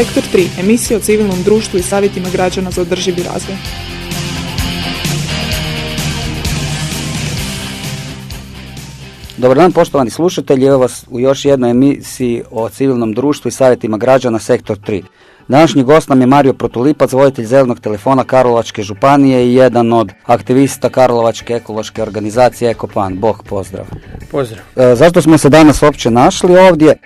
Sektor 3. Emisija o civilnom društvu i savjetima građana za održivi razvoj. Dobar dan poštovani slušatelji, evo vas u još jednoj emisiji o civilnom društvu i savjetima građana Sektor 3. Današnji gost nam je Mario Protulipac, voditelj zelenog telefona Karlovačke županije i jedan od aktivista Karlovačke ekološke organizacije Ekopan. Bog pozdrav. Pozdrav. E, zašto smo se danas uopće našli ovdje?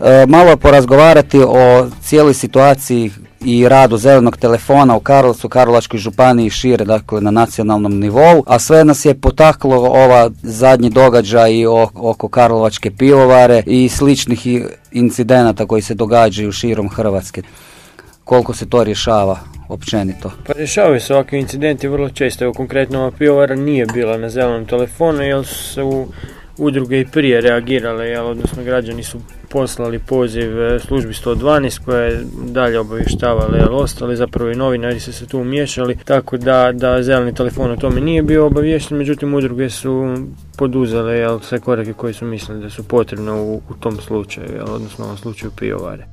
E, malo porazgovarati o cijeloj situaciji i radu zelenog telefona u Karlovcu, Karlovačkoj županiji šire, dakle na nacionalnom nivou, a sve nas je potaklo ova zadnji događaj oko Karlovačke pivovare i sličnih incidenata koji se događaju širom Hrvatske. Koliko se to rješava općenito? Pa rješavaju se ovakvi incidenti vrlo često. Evo konkretno ova pivovara nije bila na zelenom telefonu jer su udruge i prije reagirale, jel, odnosno građani su poslali poziv e, službi 112 koja je dalje obavještavala, jel, ostali zapravo i novinari su se tu umiješali, tako da, da zeleni telefon o tome nije bio obavješten, međutim udruge su poduzele jel, sve korake koje su mislili da su potrebne u, u tom slučaju, jel, odnosno u slučaju pijovare.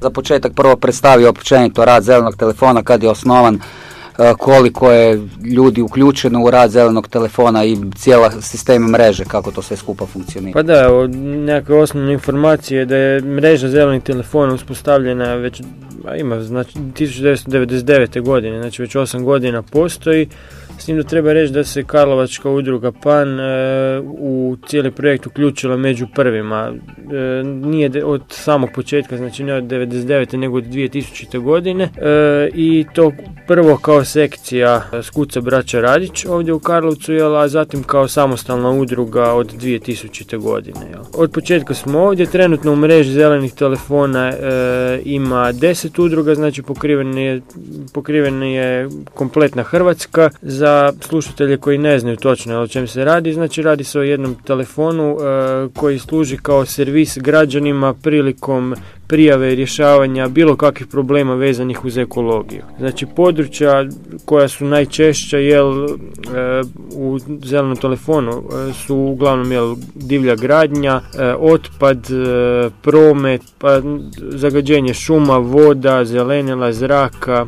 Za početak prvo predstavio općenito rad zelenog telefona kad je osnovan koliko je ljudi uključeno u rad zelenog telefona i cijela sistema mreže, kako to sve skupa funkcionira. Pa da, nekakve osnovne informacije da je mreža zelenih telefona uspostavljena već, ima znači 1999. godine, znači već 8 godina postoji. S tim da treba reći da se Karlovačka udruga PAN e, u cijeli projekt uključila među prvima. E, nije od samog početka, znači ne od 99. nego od 2000. godine e, i to prvo kao sekcija Skuca Braća Radić ovdje u Karlovcu, jel, a zatim kao samostalna udruga od 2000. godine. Jel. Od početka smo ovdje, trenutno u mreži zelenih telefona ima 10 udruga, znači pokrivena je, pokrivena je kompletna Hrvatska za za slušatelje koji ne znaju točno o čem se radi, znači radi se o jednom telefonu e, koji služi kao servis građanima prilikom prijave i rješavanja bilo kakvih problema vezanih uz ekologiju. Znači područja koja su najčešća jel, e, u zelenom telefonu e, su uglavnom jel, divlja gradnja, otpad, promet, pa zagađenje šuma, voda, zelenila, zraka,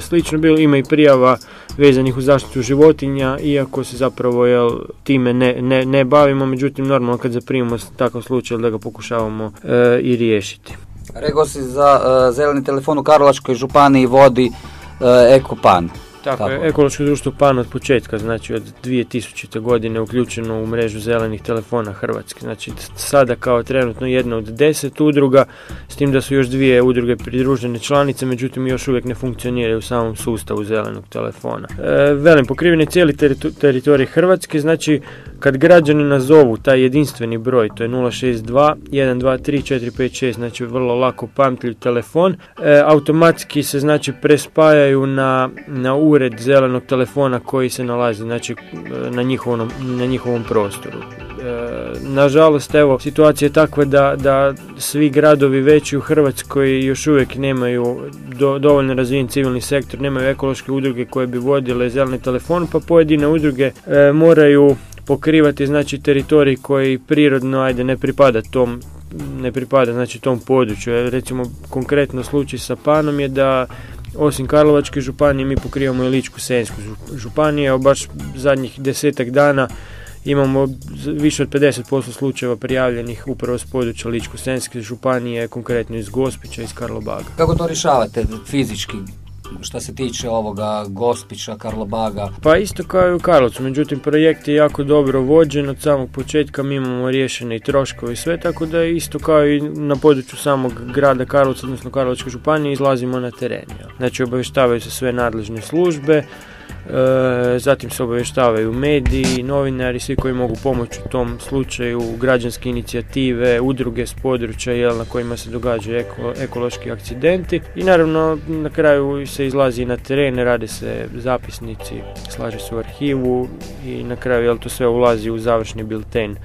slično bilo ima i prijava vezanih uz zaštitu životinja, iako se zapravo jel, time ne, ne, ne bavimo, međutim normalno kad zaprimimo takav slučaj da ga pokušavamo e, i riješiti. Rekao si za e, zeleni telefon u Karlovačkoj županiji vodi e, Ekopan. Tako, je, ekološko društvo PAN od početka, znači od 2000. godine uključeno u mrežu zelenih telefona Hrvatske. Znači sada kao trenutno jedna od deset udruga, s tim da su još dvije udruge pridružene članice, međutim još uvijek ne funkcioniraju u samom sustavu zelenog telefona. E, velim, pokriven je cijeli teritorij Hrvatske, znači kad građani nazovu taj jedinstveni broj, to je 062 123 456, znači vrlo lako pamtljiv telefon, e, automatski se znači prespajaju na, na ured zelenog telefona koji se nalazi znači, na, njihovom, na njihovom prostoru. E, nažalost, evo, situacija je takva da, da svi gradovi veći u Hrvatskoj još uvijek nemaju do, dovoljno razvijen civilni sektor, nemaju ekološke udruge koje bi vodile zeleni telefon, pa pojedine udruge e, moraju pokrivati znači teritorij koji prirodno ajde ne pripada tom ne pripada znači tom području. E, recimo konkretno slučaj sa Panom je da osim Karlovačke županije mi pokrivamo i Ličku Sensku županiju, baš zadnjih desetak dana imamo više od 50% slučajeva prijavljenih upravo s područja Ličko-Senjske županije, konkretno iz Gospića, iz Karlobaga. Kako to rješavate fizički? Što se tiče ovoga Gospića, Karlobaga? Pa isto kao i u Karlovcu, međutim projekt je jako dobro vođen od samog početka, mi imamo riješene i troškove i sve, tako da isto kao i na području samog grada Karlovca, odnosno Karlovačke županije, izlazimo na teren. Znači obavještavaju se sve nadležne službe, E, zatim se obavještavaju mediji, novinari, svi koji mogu pomoći u tom slučaju, građanske inicijative, udruge s područja jel, na kojima se događaju ekološki akcidenti. I naravno na kraju se izlazi na teren, rade se zapisnici, slaže se u arhivu i na kraju jel, to sve ulazi u završni bilten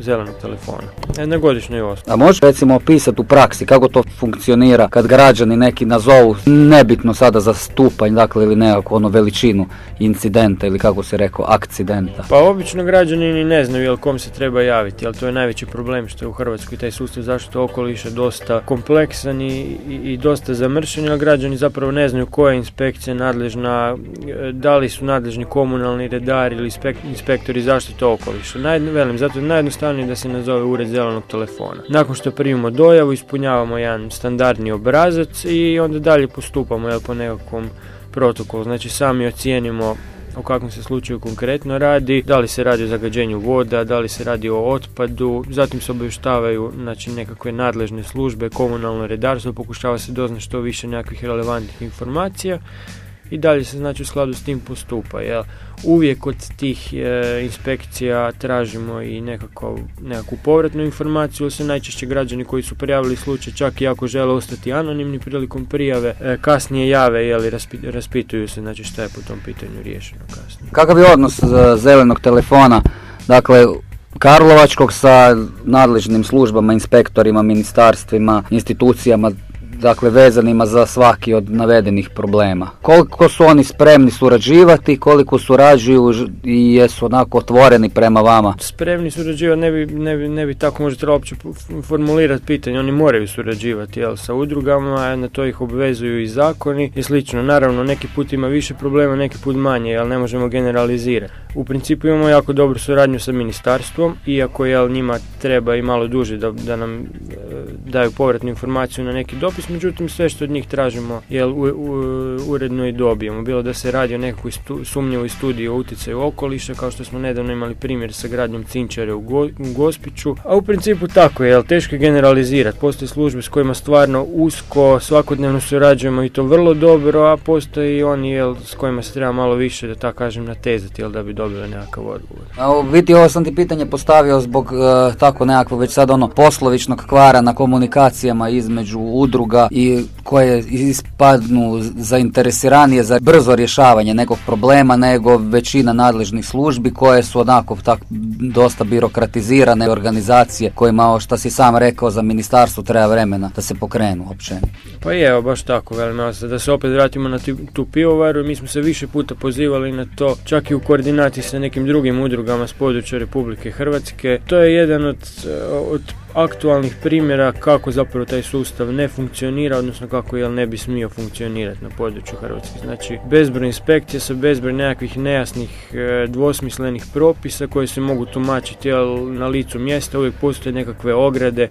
zelenog telefona e, na godišnjoj osnovi. A može recimo opisati u praksi kako to funkcionira kad građani neki nazovu nebitno sada za stupanj, dakle ili nekako ono veličinu incidenta ili kako se rekao akcidenta? Pa obično građani ni ne znaju jel kom se treba javiti, jel to je najveći problem što je u Hrvatskoj taj sustav zaštite okoliša dosta kompleksan i, i, dosta zamršen, jer građani zapravo ne znaju koja je inspekcija nadležna, e, da li su nadležni komunalni redari ili inspektori zaštite okoliša. Naj, velim, zato je najjednostavnije da se nazove ured zelenog telefona. Nakon što primimo dojavu, ispunjavamo jedan standardni obrazac i onda dalje postupamo jel, po nekakvom protokolu. Znači sami ocijenimo o kakvom se slučaju konkretno radi, da li se radi o zagađenju voda, da li se radi o otpadu, zatim se obavještavaju znači, nekakve nadležne službe, komunalno redarstvo, pokušava se doznati što više nekakvih relevantnih informacija i dalje se znači u skladu s tim postupa. Jel? Uvijek od tih e, inspekcija tražimo i nekako, nekakvu povratnu informaciju, ali se najčešće građani koji su prijavili slučaj čak i ako žele ostati anonimni prilikom prijave, e, kasnije jave jeli raspituju se znači šta je po tom pitanju riješeno kasnije. Kakav je odnos zelenog telefona, dakle Karlovačkog sa nadležnim službama, inspektorima, ministarstvima, institucijama dakle vezanima za svaki od navedenih problema. Koliko su oni spremni surađivati, koliko surađuju i jesu onako otvoreni prema vama? Spremni surađivati ne bi, ne bi, ne bi tako trebalo uopće formulirati pitanje, oni moraju surađivati jel, sa udrugama, na to ih obvezuju i zakoni i slično. Naravno, neki put ima više problema, neki put manje, jel ne možemo generalizirati. U principu imamo jako dobru suradnju sa ministarstvom, iako jel njima treba i malo duže da, da nam e, daju povratnu informaciju na neki dopis, međutim sve što od njih tražimo jel, u, uredno i dobijemo. Bilo da se radi o nekakvoj stu, sumnjivoj studiji o utjecaju okoliša, kao što smo nedavno imali primjer sa gradnjom Cinčare u, Gospiću. A u principu tako je, jel, teško je generalizirati. Postoje službe s kojima stvarno usko, svakodnevno surađujemo i to vrlo dobro, a postoje i oni jel, s kojima se treba malo više, da tako kažem, natezati, jel, da bi dobili nekakav odgovor. A u biti ovo sam ti pitanje postavio zbog uh, tako nekakvo već sad ono poslovičnog kvara na komunikacijama između udruga i koje ispadnu zainteresiranije za brzo rješavanje nekog problema nego većina nadležnih službi koje su onako tak dosta birokratizirane organizacije kojima, što si sam rekao, za ministarstvo treba vremena da se pokrenu uopće. Pa je, evo, baš tako, velim, da se opet vratimo na tu pivovaru, mi smo se više puta pozivali na to, čak i u koordinaciji sa nekim drugim udrugama s područja Republike Hrvatske. To je jedan od, od aktualnih primjera kako zapravo taj sustav ne funkcionira, odnosno kako jel ne bi smio funkcionirati na području Hrvatske. Znači, bezbroj inspekcija sa bezbroj nekakvih nejasnih e, dvosmislenih propisa koje se mogu tumačiti jel, na licu mjesta, uvijek postoje nekakve ograde,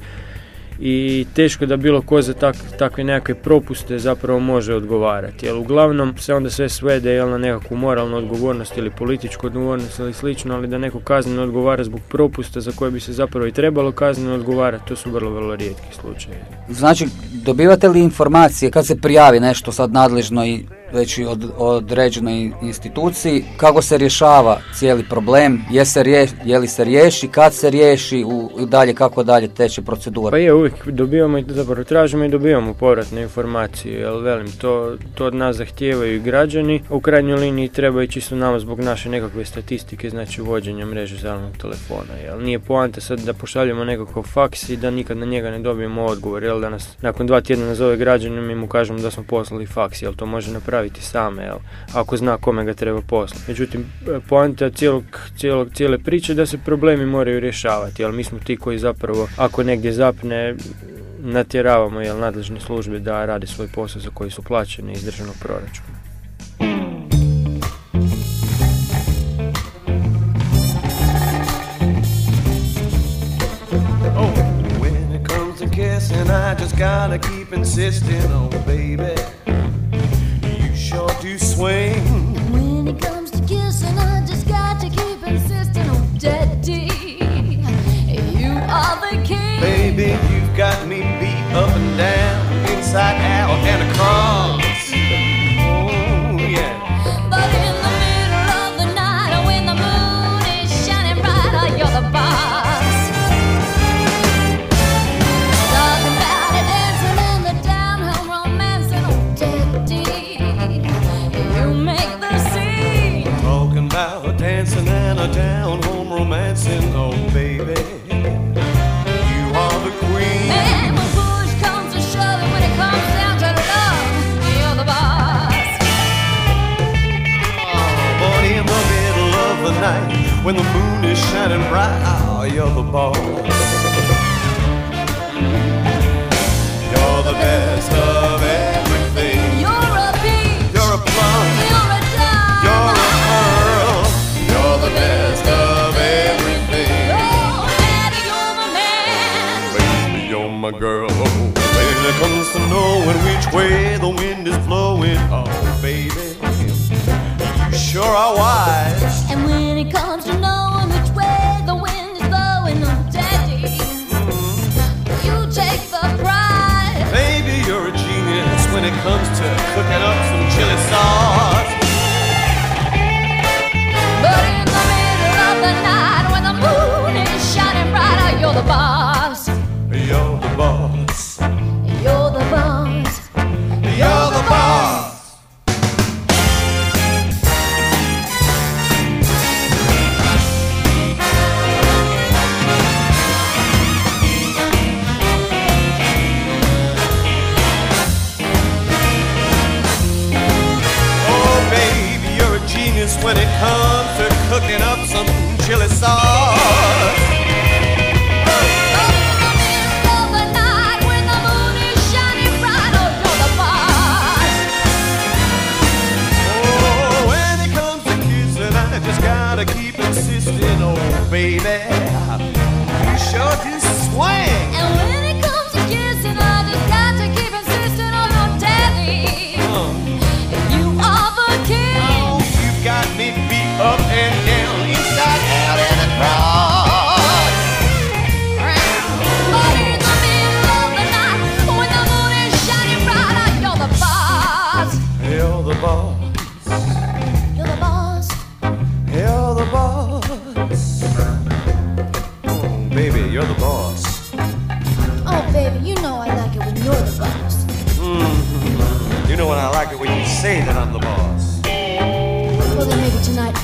i teško da bilo ko za tak, takve nekakve propuste zapravo može odgovarati. Jer uglavnom se onda sve svede jel, na nekakvu moralnu odgovornost ili političku odgovornost ili slično, ali da neko kazneno odgovara zbog propusta za koje bi se zapravo i trebalo kazneno odgovarati, to su vrlo, vrlo rijetki slučajevi. Znači, dobivate li informacije kad se prijavi nešto sad nadležno i već i od određenoj instituciji, kako se rješava cijeli problem, je, se je li se riješi, kad se riješi u, dalje, kako dalje teče procedura. Pa je, uvijek dobivamo i zapravo tražimo i dobivamo povratne informacije, jel velim, to, to od nas zahtijevaju i građani, u krajnjoj liniji treba i čisto nama zbog naše nekakve statistike, znači uvođenja mreže zelenog telefona, jel? Nije poanta sad da pošaljemo nekakav faks i da nikad na njega ne dobijemo odgovor, jel? Da nas nakon dva tjedna nazove građanin i mu kažemo da smo poslali faks, jel? To može napraviti napraviti same, jel, ako zna kome ga treba poslati. Međutim, poanta cijelog, cijelog, cijele priče da se problemi moraju rješavati, jel mi smo ti koji zapravo, ako negdje zapne, natjeravamo jel, nadležne službe da rade svoj posao za koji su plaćeni iz državnog proračuna. Oh, I just gotta keep insisting, oh baby. Sure do swing. When it comes to kissing, I just got to keep insisting on oh, daddy. You are the king. Baby, you've got me beat up and down, inside out when the moon is shining bright. Oh, you're the boss. You're the best of everything. You're a bee. You're a plum. You're a dove. You're a pearl. You're the best of everything. Oh, Daddy, you're the man. Baby, you're my girl. When it comes to knowing which way the wind is blowing, oh baby, you sure are wise. And when it comes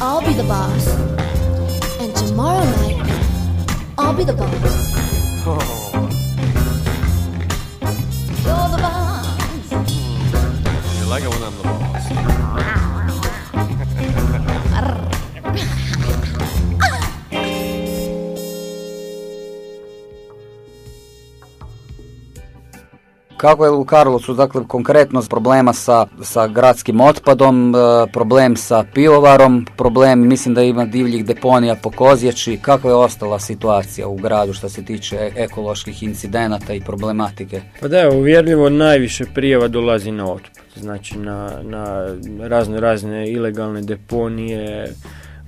I'll be the boss. And tomorrow night, I'll be the boss. Kako je u Karlovcu, dakle, konkretno problema sa, sa gradskim otpadom, e, problem sa pivovarom, problem, mislim da ima divljih deponija po Kozječi, kakva je ostala situacija u gradu što se tiče e- ekoloških incidenata i problematike? Pa da, uvjerljivo najviše prijava dolazi na otpad. Znači na, na razne razne ilegalne deponije,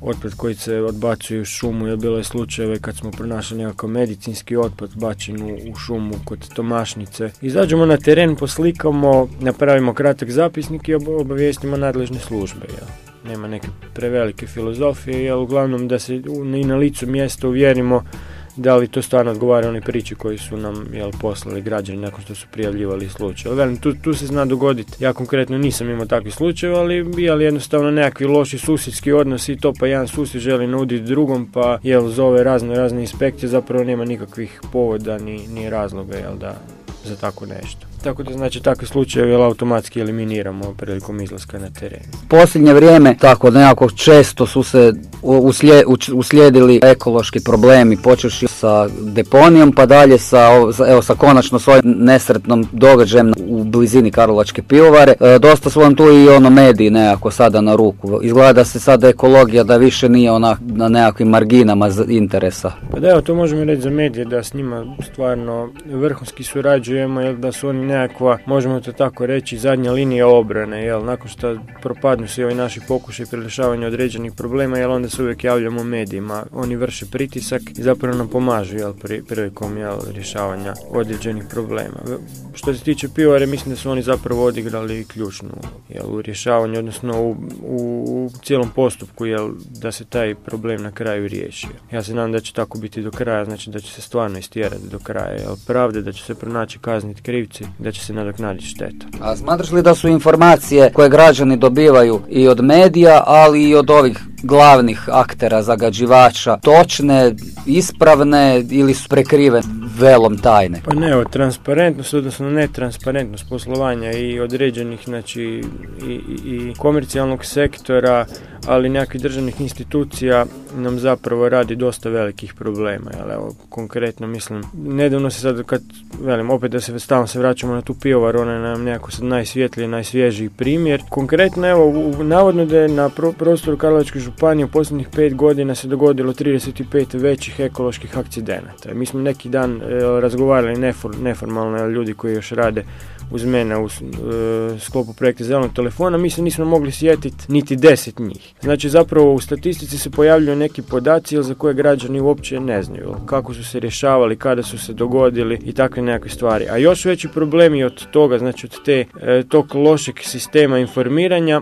otpad koji se odbacuje u šumu, jer bilo je slučajeve kad smo pronašli nekakav medicinski otpad bačen u, u šumu kod Tomašnice. Izađemo na teren, poslikamo, napravimo kratak zapisnik i ob- obavijestimo nadležne službe. Jel? Nema neke prevelike filozofije, jer uglavnom da se i na licu mjesta uvjerimo da li to stvarno odgovara onoj priči koji su nam jel, poslali građani nakon što su prijavljivali slučaj. Velim, tu, tu se zna dogoditi. Ja konkretno nisam imao takvih slučajeva, ali, ali jednostavno nekakvi loši susjedski odnosi to pa jedan susjed želi nuditi drugom pa jel zove razne razne inspekcije zapravo nema nikakvih povoda ni, ni razloga jel da za tako nešto. Tako da znači takve slučajeve automatski eliminiramo prilikom izlaska na teren. Posljednje vrijeme, tako nekako često su se u- uslje- uč- uslijedili ekološki problemi, počevši sa deponijom, pa dalje sa, evo, sa konačno svojim nesretnom događajem u blizini Karlovačke pivovare. E, dosta su vam tu i ono mediji nekako sada na ruku. Izgleda da se sada ekologija da više nije ona na nekakvim marginama interesa. Pa da, evo, to možemo reći za medije, da s njima stvarno vrhunski surađujemo, jer da su oni nekakva, možemo to tako reći, zadnja linija obrane, jel, nakon što propadnu svi ovi naši pokušaj rješavanja određenih problema, jel, onda se uvijek javljamo medijima, oni vrše pritisak i zapravo nam pomažu, jel, pri, prilikom, jel, rješavanja određenih problema. Što se tiče pivare, mislim da su oni zapravo odigrali ključnu, jel, u rješavanju, odnosno u, u, u cijelom postupku, jel, da se taj problem na kraju riješi. Ja se nadam da će tako biti do kraja, znači da će se stvarno istjerati do kraja, jel, pravde, da će se pronaći kazniti krivci, da će se nadoknaditi šteta. A smatraš li da su informacije koje građani dobivaju i od medija, ali i od ovih glavnih aktera, zagađivača, točne, ispravne ili su prekrive? Velom tajne. Pa ne, od transparentnost, odnosno netransparentnost poslovanja i određenih, znači, i, i, komercijalnog sektora, ali nekakvih državnih institucija nam zapravo radi dosta velikih problema. Jel, evo, konkretno mislim, nedavno se sad, kad, velim, opet da se stalno se vraćamo na tu pivovar, ona je nam nekako sad najsvjetliji, najsvježiji primjer. Konkretno, evo, navodno da je na pro- prostoru Karlovačke županije u posljednjih pet godina se dogodilo 35 većih ekoloških akcidenata. Mi smo neki dan razgovarali nefor- neformalno, ljudi koji još rade uz mene u e, sklopu projekta zelenog telefona, mi se nismo mogli sjetiti niti deset njih. Znači zapravo u statistici se pojavljuju neki podaci za koje građani uopće ne znaju, kako su se rješavali, kada su se dogodili i takve nekakve stvari. A još veći problemi od toga, znači od te, e, tog lošeg sistema informiranja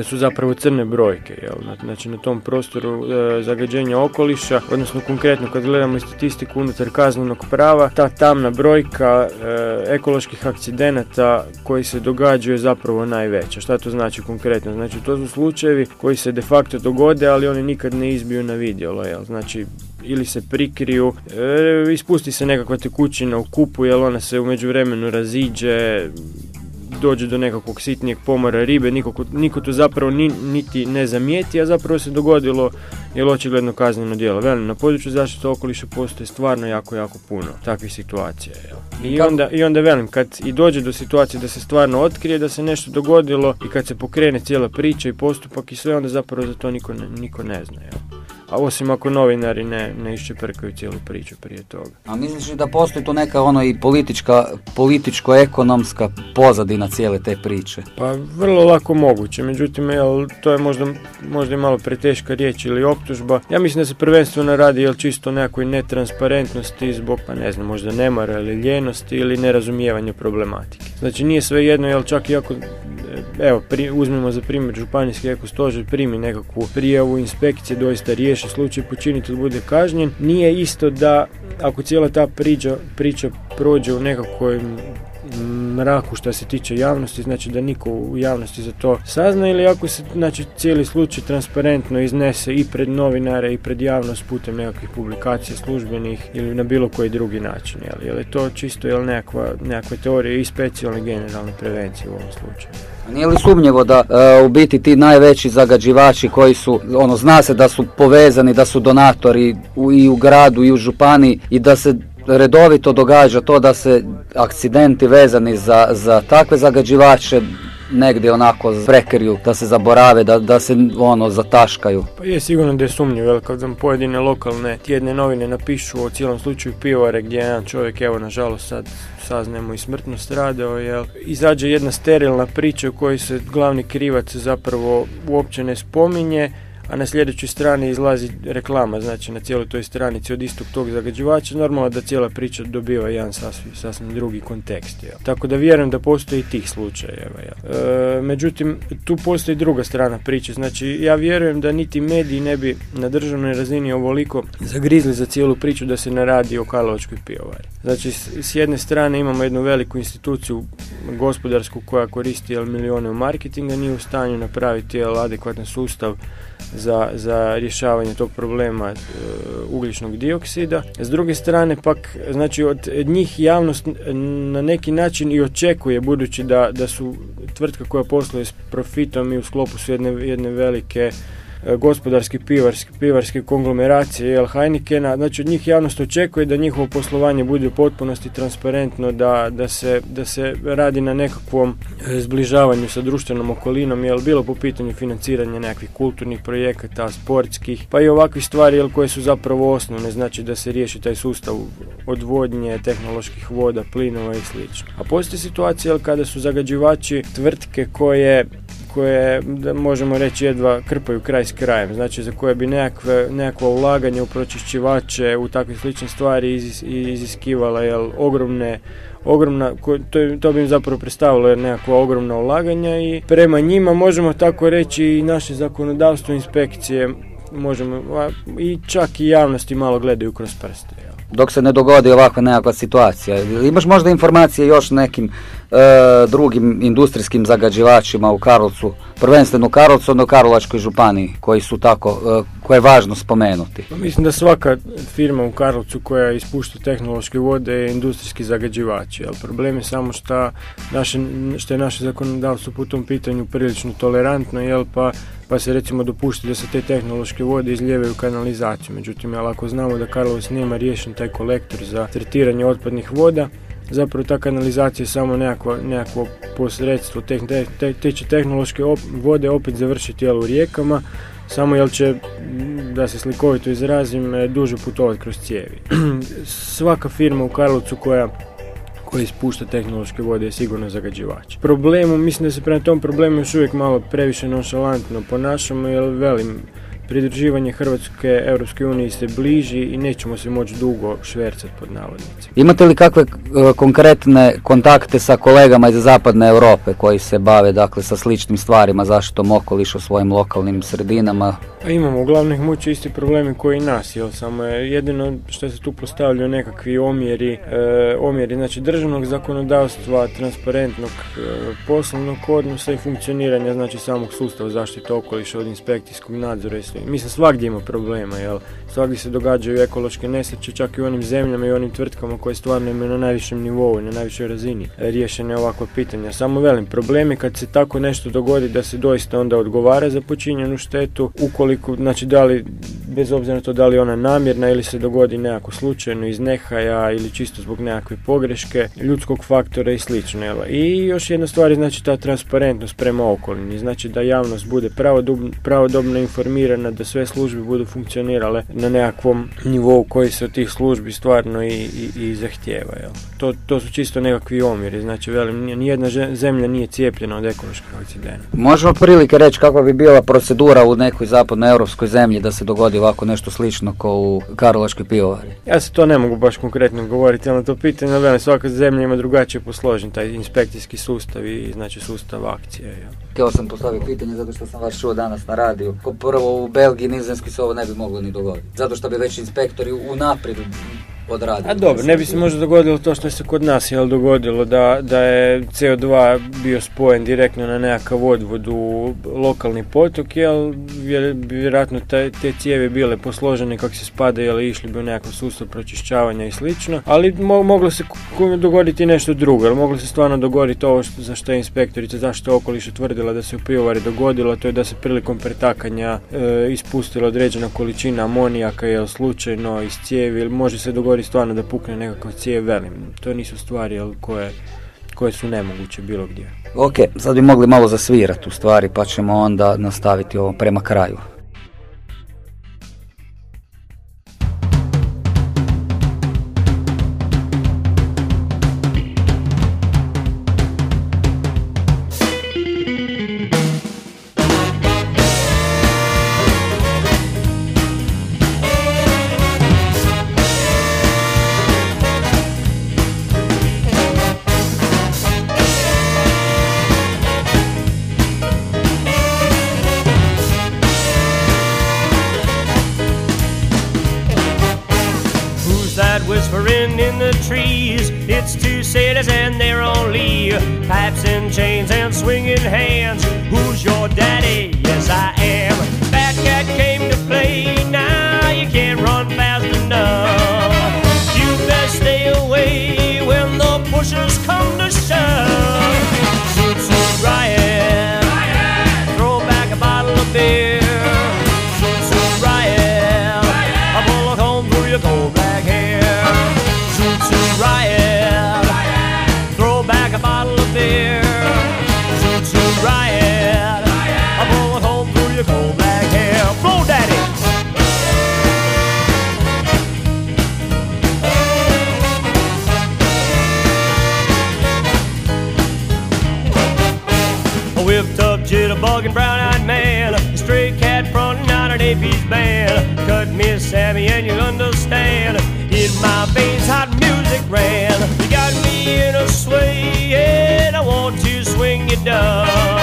e, su zapravo crne brojke. Jel? Na- Znači na tom prostoru zagađenja okoliša, odnosno konkretno kad gledamo statistiku unutar kaznenog prava, ta tamna brojka ekoloških akcidenata koji se događaju zapravo najveća. Šta to znači konkretno? Znači to su slučajevi koji se de facto dogode, ali oni nikad ne izbiju na vidjelo. Jel? Znači ili se prikriju, e, ispusti se nekakva tekućina u kupu, jer ona se u međuvremenu raziđe, dođe do nekakvog sitnijeg pomora ribe, niko, niko to zapravo ni, niti ne zamijeti, a zapravo se dogodilo jer očigledno kazneno djelo. Velim, na području zaštite okoliša postoji stvarno jako, jako puno takvih situacija. Jel? I, onda, I onda velim, kad i dođe do situacije da se stvarno otkrije da se nešto dogodilo i kad se pokrene cijela priča i postupak i sve, onda zapravo za to niko ne, niko ne zna. Jel? A osim ako novinari ne, ne iščeprkaju cijelu priču prije toga. A misliš li da postoji tu neka ono i politička, političko-ekonomska pozadina cijele te priče? Pa vrlo lako moguće, međutim jel, to je možda, možda i malo preteška riječ ili optužba. Ja mislim da se prvenstveno radi jel, čisto o nekakvoj netransparentnosti zbog, pa ne znam, možda nemara ili ljenosti ili nerazumijevanja problematike. Znači nije sve jedno, jel čak i ako, evo, pri, uzmemo za primjer županijski eko stožer primi nekakvu prijavu inspekcije, doista riješi slučaj, počinitelj bude kažnjen, nije isto da ako cijela ta priča, priča prođe u nekakvoj mraku što se tiče javnosti, znači da niko u javnosti za to sazna ili ako se znači, cijeli slučaj transparentno iznese i pred novinare i pred javnost putem nekakvih publikacija službenih ili na bilo koji drugi način. Jel, jel je to čisto jel, nekakva, nekakva teorija i specijalne generalne prevencije u ovom slučaju. Nije li sumnjivo da e, u biti ti najveći zagađivači koji su, ono, zna se da su povezani, da su donatori u, i u gradu i u županiji i da se redovito događa to da se akcidenti vezani za, za takve zagađivače negdje onako prekriju, da se zaborave, da, da se ono zataškaju. Pa je sigurno da je sumnjivo, jer kad vam pojedine lokalne tjedne novine napišu o cijelom slučaju pivare gdje je jedan čovjek, evo nažalost sad saznajemo i smrtno stradao, jel, izađe jedna sterilna priča u kojoj se glavni krivac zapravo uopće ne spominje, a na sljedećoj strani izlazi reklama, znači na cijeloj toj stranici od istog tog zagađivača, normalno da cijela priča dobiva jedan sasvim, sasvim drugi kontekst. Jel. Tako da vjerujem da postoji tih slučajeva. Jel. E, međutim, tu postoji druga strana priče, znači ja vjerujem da niti mediji ne bi na državnoj razini ovoliko zagrizli za cijelu priču da se ne radi o Karlovačkoj pivovari. Znači, s jedne strane imamo jednu veliku instituciju gospodarsku koja koristi jel, milijone u marketinga, nije u stanju napraviti jel, adekvatan sustav za, za rješavanje tog problema e, ugljičnog dioksida. S druge strane pak, znači od njih javnost na neki način i očekuje, budući da, da su tvrtka koja posluje s profitom i u sklopu su jedne, jedne velike e, gospodarske pivarske, pivarske konglomeracije jel Heinekena, znači od njih javnost očekuje da njihovo poslovanje bude u potpunosti transparentno, da, da, se, da se radi na nekakvom e, zbližavanju sa društvenom okolinom, jel bilo po pitanju financiranja nekakvih kulturnih projekata, sportskih, pa i ovakvih stvari jel koje su zapravo osnovne, znači da se riješi taj sustav odvodnje, tehnoloških voda, plinova i slično. A postoji situacija jel kada su zagađivači tvrtke koje koje da možemo reći jedva krpaju kraj s krajem, znači za koje bi nekakve, nekakva ulaganje u pročišćivače, u takve slične stvari izis, iziskivala jel, ogromne ogromna, to, to bi im zapravo predstavilo jer nekakva ogromna ulaganja i prema njima možemo tako reći i naše zakonodavstvo inspekcije možemo i čak i javnosti malo gledaju kroz prste. Dok se ne dogodi ovakva nekakva situacija. Imaš možda informacije još nekim e, drugim industrijskim zagađivačima u Karlovcu, prvenstveno u Karlovcu, no Karlovačkoj županiji, koji su tako, e, koje je važno spomenuti? Pa mislim da svaka firma u Karlovcu koja ispušta tehnološke vode je industrijski zagađivač. Jel? Problem je samo što, naše, što je naše zakonodavstvo po tom pitanju prilično tolerantno, jel? Pa, pa se recimo dopušta da se te tehnološke vode izljevaju u kanalizaciju. Međutim, jel, ako znamo da Karlovac nema riješen taj kolektor za tretiranje otpadnih voda, zapravo ta kanalizacija je samo nekakvo, nekakvo posredstvo, te, te, te, će tehnološke op- vode opet završiti jel, u rijekama, samo jel će, da se slikovito izrazim, duže putovati kroz cijevi. Svaka firma u Karlovcu koja koja ispušta tehnološke vode je sigurno zagađivač. Problemu, mislim da se prema tom problemu još uvijek malo previše nonšalantno ponašamo, jer velim, pridruživanje Hrvatske Europskoj uniji se bliži i nećemo se moći dugo švercati pod navodnicima. Imate li kakve e, konkretne kontakte sa kolegama iz zapadne Europe koji se bave dakle sa sličnim stvarima, zaštitom okoliša u svojim lokalnim sredinama? A imamo, uglavnom ih muče isti problemi koji i nas, jel samo je jedino što se tu postavljaju nekakvi omjeri, e, omjeri znači državnog zakonodavstva, transparentnog e, poslovnog odnosa i funkcioniranja znači samog sustava zaštite okoliša od inspekcijskog nadzora i sve. Mislim ima problema, jel? Svagdje se događaju ekološke nesreće, čak i u onim zemljama i onim tvrtkama koje stvarno imaju na najvišem nivou i na najvišoj razini riješene ovakva pitanja. Samo velim, problem je kad se tako nešto dogodi da se doista onda odgovara za počinjenu štetu, ukoliko, znači da li, bez obzira na to da li ona namjerna ili se dogodi nekako slučajno iz nehaja ili čisto zbog nekakve pogreške, ljudskog faktora i slično. Jel? I još jedna stvar je znači ta transparentnost prema okolini, znači da javnost bude pravodobno, informirana, da sve službe budu funkcionirale na nekakvom nivou koji se od tih službi stvarno i, i, i zahtijeva. Jel? To, to su čisto nekakvi omjeri, znači velim, ni- nijedna zemlja nije cijepljena od ekoloških incidenata. Možemo prilike reći kakva bi bila procedura u nekoj zapadnoeuropskoj zemlji da se dogodi ovako nešto slično kao u Karlovačkoj pivovari? Ja se to ne mogu baš konkretno govoriti, ali na to pitanje, ali svaka zemlja ima drugačije posložen taj inspekcijski sustav i znači sustav akcije. Jel? Htio sam postaviti pitanje zato što sam vas čuo danas na radiju. Ko prvo u Belgiji, Nizozemskoj se ovo ne bi moglo ni dogoditi. Zato što bi već inspektori unaprijed odradili. A dobro, ne bi se možda dogodilo to što se kod nas jel dogodilo da, da je CO2 bio spojen direktno na nekakav odvod u lokalni potok, jel vjerojatno te, te cijevi bile posložene kako se spada, jel išli bi u nekakav sustav pročišćavanja i slično, ali mo- moglo se dogoditi nešto drugo, jel moglo se stvarno dogoditi ovo što, za što je inspektorica zaštite okoliša tvrdila da se u pivovari dogodilo, to je da se prilikom pretakanja e, ispustila određena količina amonijaka jel slučajno iz cijevi, ili može se dogoditi stvarno da pukne nekakav cijev, velim, to nisu stvari jel, koje, koje su nemoguće bilo gdje. Ok, sad bi mogli malo zasvirati u stvari pa ćemo onda nastaviti ovo prema kraju. Ran. You got me in a sway and I want to swing you down.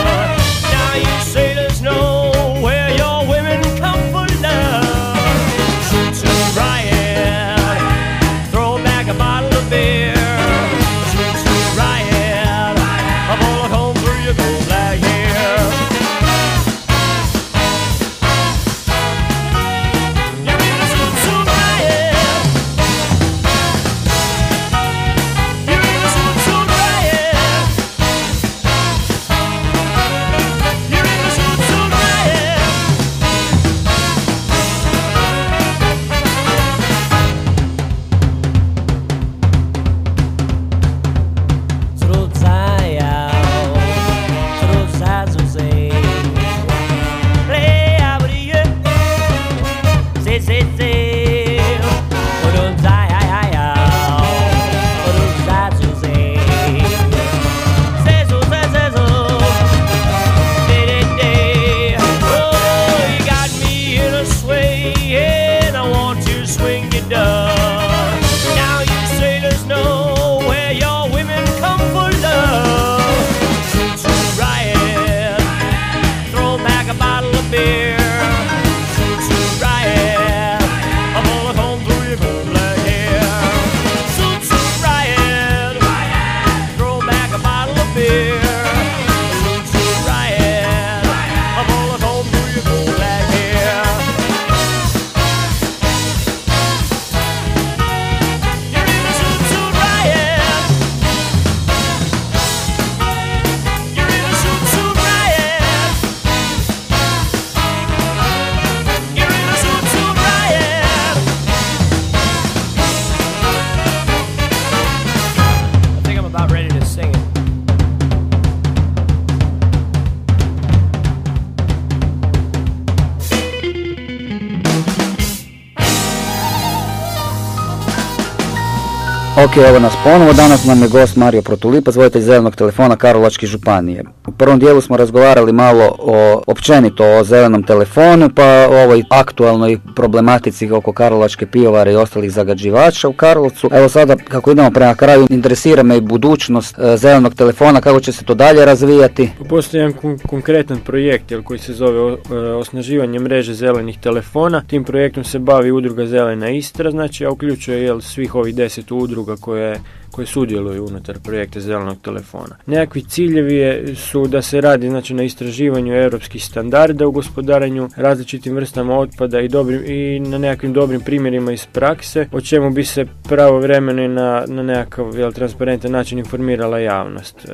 Ok, evo nas ponovo. Danas nam je gost Mario Protulipa, voditelj zelenog telefona Karlovačke županije. Prvom dijelu smo razgovarali malo o općenito o zelenom telefonu, pa o ovoj aktualnoj problematici oko Karlovačke pivovare i ostalih zagađivača u Karlovcu. Evo sada, kako idemo prema kraju, interesira me i budućnost e, zelenog telefona, kako će se to dalje razvijati. Postoji jedan kon- konkretan projekt jel, koji se zove e, osnaživanje mreže zelenih telefona. Tim projektom se bavi udruga Zelena Istra, znači a uključuje jel, svih ovih deset udruga koje koje sudjeluju unutar projekta zelenog telefona. Nekakvi ciljevi je- su da se radi znači, na istraživanju europskih standarda u gospodaranju različitim vrstama otpada i, dobrim, i na nekakvim dobrim primjerima iz prakse, o čemu bi se pravovremeno i na, na nekakav jel, transparentan način informirala javnost. E,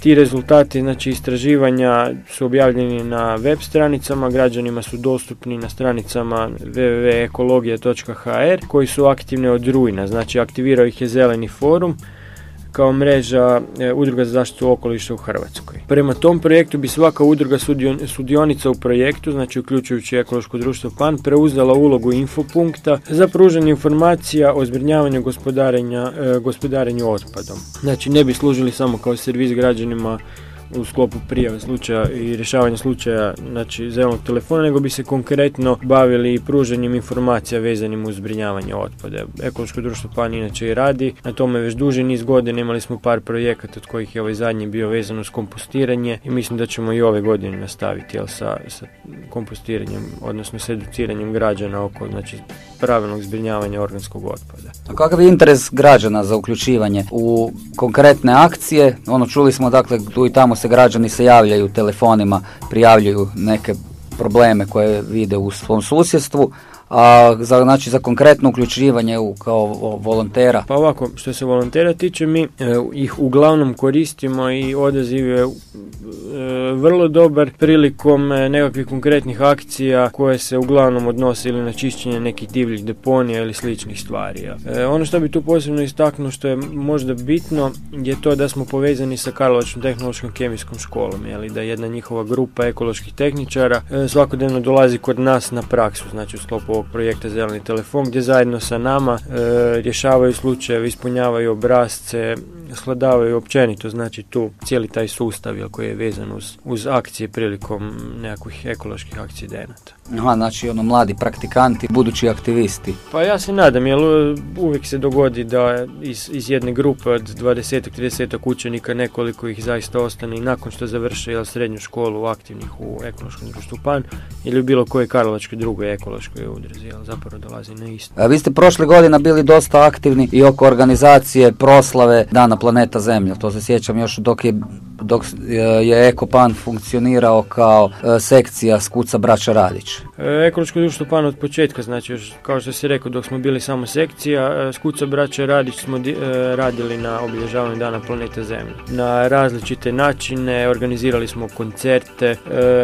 ti rezultati znači, istraživanja su objavljeni na web stranicama, građanima su dostupni na stranicama www.ekologija.hr koji su aktivne od rujna, znači aktivirao ih je Zeleni forum kao mreža e, udruga za zaštitu okoliša u Hrvatskoj. Prema tom projektu bi svaka udruga sudion- sudionica u projektu, znači uključujući ekološko društvo PAN, preuzela ulogu infopunkta za pružanje informacija o zbrinjavanju gospodarenja, e, gospodarenju otpadom. Znači ne bi služili samo kao servis građanima u sklopu prijave slučaja i rješavanja slučaja znači zelenog telefona, nego bi se konkretno bavili i pružanjem informacija vezanim uz zbrinjavanje otpada. Ekološko društvo PAN inače i radi, na tome već duži niz godina imali smo par projekata od kojih je ovaj zadnji bio vezan uz kompostiranje i mislim da ćemo i ove godine nastaviti jel, sa, sa kompostiranjem, odnosno s educiranjem građana oko znači, pravilnog zbrinjavanja organskog otpada. A kakav je interes građana za uključivanje u konkretne akcije? Ono, čuli smo, dakle, tu i tamo se građani se javljaju telefonima, prijavljuju neke probleme koje vide u svom susjedstvu, a za, znači, za konkretno uključivanje u, kao vo- volontera. Pa ovako, što se volontera tiče, mi e, ih uglavnom koristimo i odaziv je e, vrlo dobar prilikom e, nekakvih konkretnih akcija koje se uglavnom odnose ili na čišćenje nekih divljih deponija ili sličnih stvari. E, ono što bi tu posebno istaknuo što je možda bitno je to da smo povezani sa Karlovačkom tehnološkom kemijskom školom, jeli, da jedna njihova grupa ekoloških tehničara e, svakodnevno dolazi kod nas na praksu, znači u sklopu ovog projekta Zeleni telefon gdje zajedno sa nama e, rješavaju slučajeve, ispunjavaju obrazce, skladavaju općenito, znači tu cijeli taj sustav jel, koji je vezan uz, uz akcije prilikom nekakvih ekoloških akcidenata. Aha, znači ono mladi praktikanti, budući aktivisti. Pa ja se nadam, jer uvijek se dogodi da iz, iz jedne grupe od 20-30 učenika nekoliko ih zaista ostane i nakon što završe jel, srednju školu aktivnih u ekološkom društvu PAN ili u bilo kojoj karlovačkoj drugoj ekološkoj udruzi, jel, zapravo dolazi na isto. A vi ste prošle godine bili dosta aktivni i oko organizacije proslave Dana planeta Zemlja. To se sjećam još dok je dok je Ekopan funkcionirao kao e, sekcija Skuca Braća Radić. E, Ekološko društvo PAN od početka, znači još kao što si rekao dok smo bili samo sekcija, e, Skuca braća Radić smo di- radili na obilježavanju dana planeta Zemlje. Na različite načine, organizirali smo koncerte,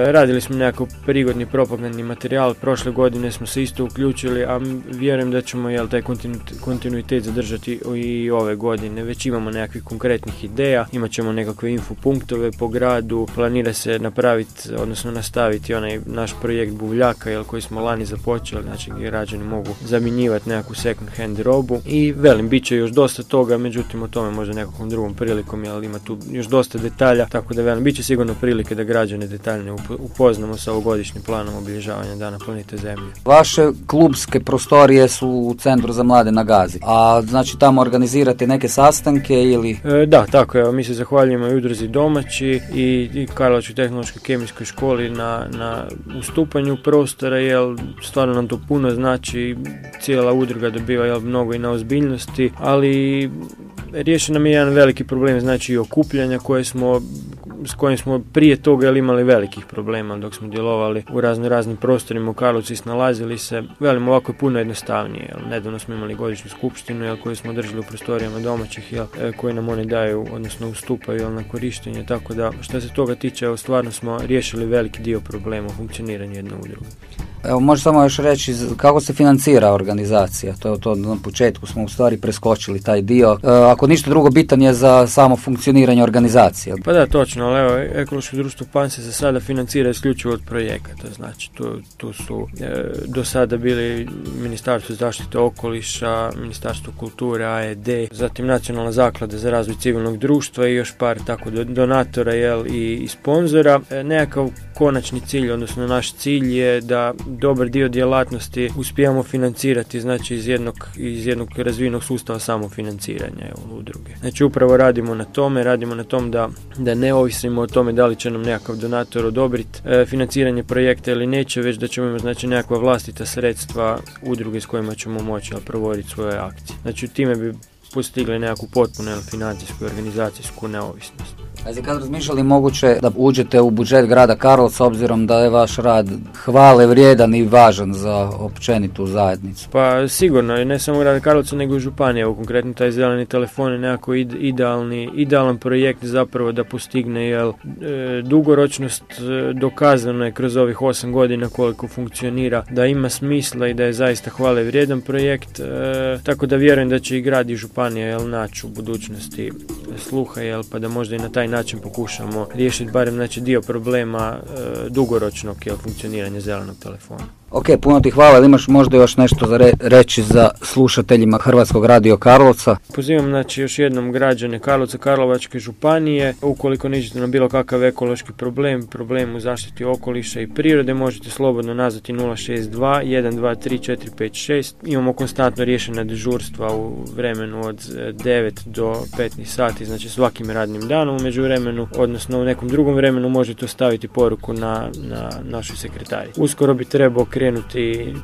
radili smo nekakav prigodni propagandni materijal, prošle godine smo se isto uključili, a vjerujem da ćemo jel, taj kontinu- kontinuitet zadržati i ove godine. Već imamo nekakvih konkretnih ideja, imat ćemo nekakve infopunktove po gradu, planira se napraviti, odnosno nastaviti onaj naš projekt Buvljaka, jel, koji smo lani započeli, znači gdje građani mogu zamjenjivati nekakvu second hand robu i velim, bit će još dosta toga, međutim o tome možda nekakvom drugom prilikom, jer ima tu još dosta detalja, tako da velim, bit će sigurno prilike da građane detaljnije upo- upoznamo sa ovogodišnjim planom obilježavanja Dana planete Zemlje. Vaše klubske prostorije su u Centru za mlade na Gazi. A znači tamo organizirate neke sastanke ili... E, da, tako je, mi se zahvaljujemo i udruzi domaći i, i Karlovačkoj tehnološkoj kemijskoj školi na, na ustupanju prostora, jer stvarno nam to puno znači, cijela udruga dobiva jel, mnogo i na ozbiljnosti, ali riješen nam je jedan veliki problem, znači i okupljanja koje smo s kojim smo prije toga jel, imali velikih problema dok smo djelovali u razno raznim prostorima u Karlovcu i snalazili se. Velim, ovako je puno jednostavnije. Jel. Nedavno smo imali godišnju skupštinu jel, koju smo držali u prostorijama domaćih jel, e, koji nam oni daju, odnosno ustupaju jel, na korištenje. Tako da što se toga tiče, evo, stvarno smo riješili veliki dio problema u funkcioniranju jedne udruge. Evo, može samo još reći kako se financira organizacija. To, to na početku smo u stvari preskočili taj dio. E, ako ništa drugo, bitan je za samo funkcioniranje organizacije. Pa da, točno, ali evo, ekološko društvo PAN se sada financira isključivo od projekata, znači tu, tu su e, do sada bili Ministarstvo zaštite okoliša, Ministarstvo kulture, AED, zatim Nacionalna zaklada za razvoj civilnog društva i još par tako do- donatora jel, i, i sponzora. E, nekakav konačni cilj, odnosno naš cilj je da dobar dio djelatnosti uspijamo financirati znači iz jednog, iz jednog razvijenog sustava samofinanciranja evo, udruge. Znači upravo radimo na tome, radimo na tom da, da ne ovisimo o tome da li će nam nekakav donator odobriti e, financiranje projekta ili neće, već da ćemo imati znači nekakva vlastita sredstva udruge s kojima ćemo moći provoditi svoje akcije. Znači time bi postigli nekakvu potpunu financijsku i organizacijsku neovisnost. A kad razmišljali moguće da uđete u budžet grada Karlovca obzirom da je vaš rad hvale vrijedan i važan za općenitu zajednicu? Pa sigurno, i ne samo grada Karlovca nego i županije, evo konkretno taj zeleni telefon je nekako id- idealni, idealan projekt zapravo da postigne jel, e, dugoročnost e, dokazano je kroz ovih 8 godina koliko funkcionira da ima smisla i da je zaista hvale vrijedan projekt, e, tako da vjerujem da će i grad i županija naći u budućnosti sluha jel, pa da možda i na taj način pokušamo riješiti barem znači, dio problema e, dugoročnog jel, funkcioniranja zelenog telefona. Ok, puno ti hvala, ali imaš možda još nešto za re- reći za slušateljima Hrvatskog radio Karlovca? Pozivam znači još jednom građane Karlovca, Karlovačke županije, ukoliko niđete na bilo kakav ekološki problem, problem u zaštiti okoliša i prirode, možete slobodno nazvati 062 123 456. Imamo konstantno riješena dežurstva u vremenu od e, 9 do 15 sati, znači svakim radnim danom u međuvremenu, odnosno u nekom drugom vremenu možete ostaviti poruku na, na našoj sekretari. Uskoro bi trebao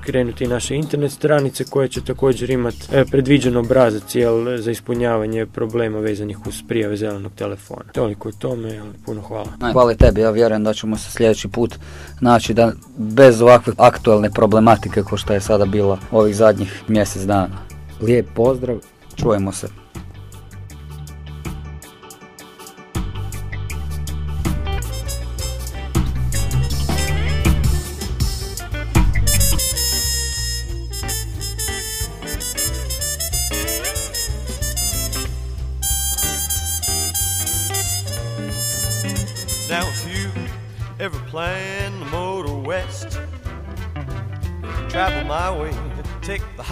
krenuti naše internet stranice koje će također imati e, predviđen obrazac jel, za ispunjavanje problema vezanih uz prijave zelenog telefona. Toliko o tome, ali puno hvala. Hvala tebi, ja vjerujem da ćemo se sljedeći put naći da bez ovakve aktualne problematike kao što je sada bila ovih zadnjih mjesec dana. Lijep pozdrav, čujemo se.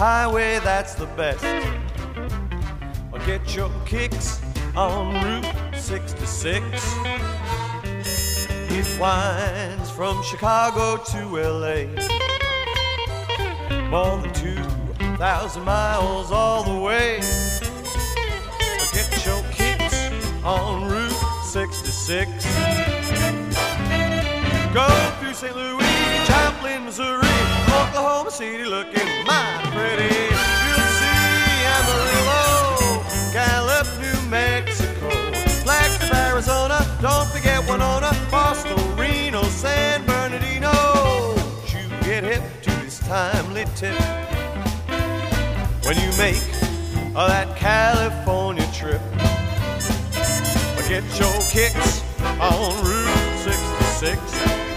Highway, that's the best. Or get your kicks on Route 66. It winds from Chicago to LA. More than 2,000 miles all the way. Or get your kicks on Route 66. Go through St. Louis, Joplin, Missouri, Oklahoma City, looking mighty pretty. You'll see Amarillo, Gallup, New Mexico, Flagstaff, Arizona. Don't forget Winona, Boston, Reno, San Bernardino. You get hip to this timely tip when you make that California trip. Get your kicks on Route 66.